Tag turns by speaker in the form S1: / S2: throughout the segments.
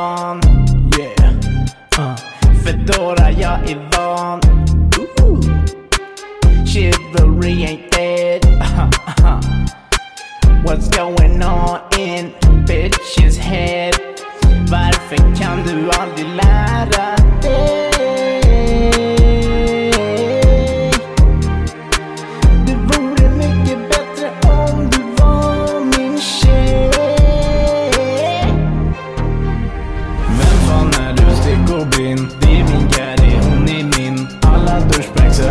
S1: van. Yeah. Uh. Fedora, jag är van. Ooh. Chivalry ain't dead. Uh-huh, uh-huh. What's going on in bitches head? Varför kan du aldrig lära dig?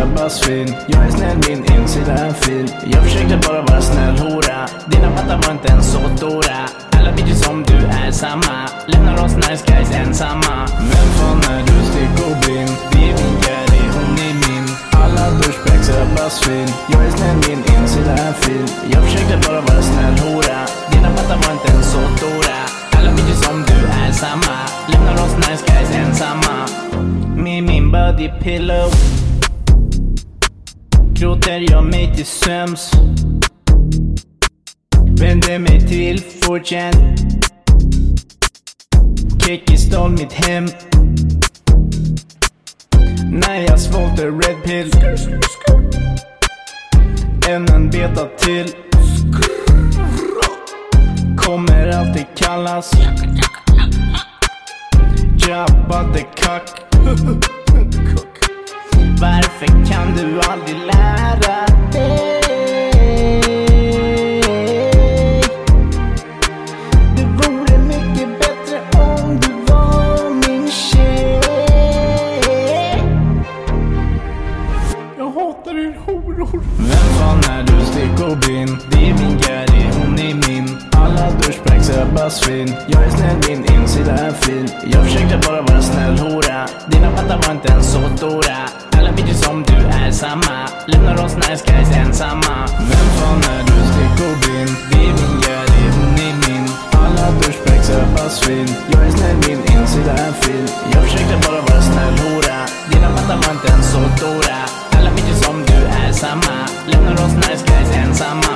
S1: Douchebags svin. Jag är snäll, min insida är fin. Jag försökte bara vara snäll hora. Dina pattar var inte ens så stora. Alla bitches som du är samma. Lämnar oss nice guys ensamma. Vem fan är du stickobin? Det är vinkar i hon är min. Alla douchebags är bara svin. Jag är snäll, min insida är fin. Jag försökte bara vara snäll hora. Dina pattar var inte ens så stora. Alla bitches som du är samma. Lämnar oss nice guys ensamma. Med min body pillow. Gråter jag mig till sömns? Vänder mig till fortune. Kekki stal mitt hem. När jag svalde red pill. Än en beta till. Kommer alltid kallas. Jabba the Cuck. Varför kan du aldrig lära dig? Svin. Jag är snäll, min insida är fin. Jag försökte bara vara snäll hora. Dina pattar var inte ens så stora. Alla bitches som du är samma. Lämnar oss nice guys ensamma. Vem fan är du stickobin? Det är min
S2: ja Det är hon är min. Alla douchebags är bara svin. Jag är snäll, min insida är fin. Jag försökte bara vara snäll hora. Dina pattar var inte ens så stora. Alla bitches som du är samma. Lämnar oss nice guys ensamma.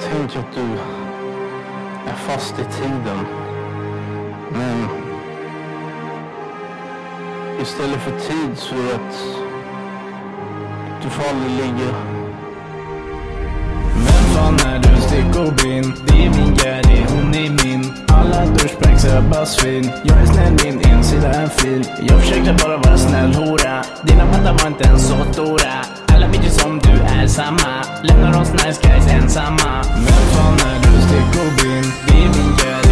S1: Tänk att du är fast i tiden. Men istället för tid så är det att Du får aldrig ligga. Vem fan är du stickobin? Det är min Gary, hon är min. Alla douchebags är bara svin. Jag är snäll, min insida är fin. Jag försökte bara vara snäll hora. Dina pattar var inte ens så stora. Alla bitches som du är ensamma Lämnar oss nice guys ensamma. Men fan är du stickobin? Det är min Gary,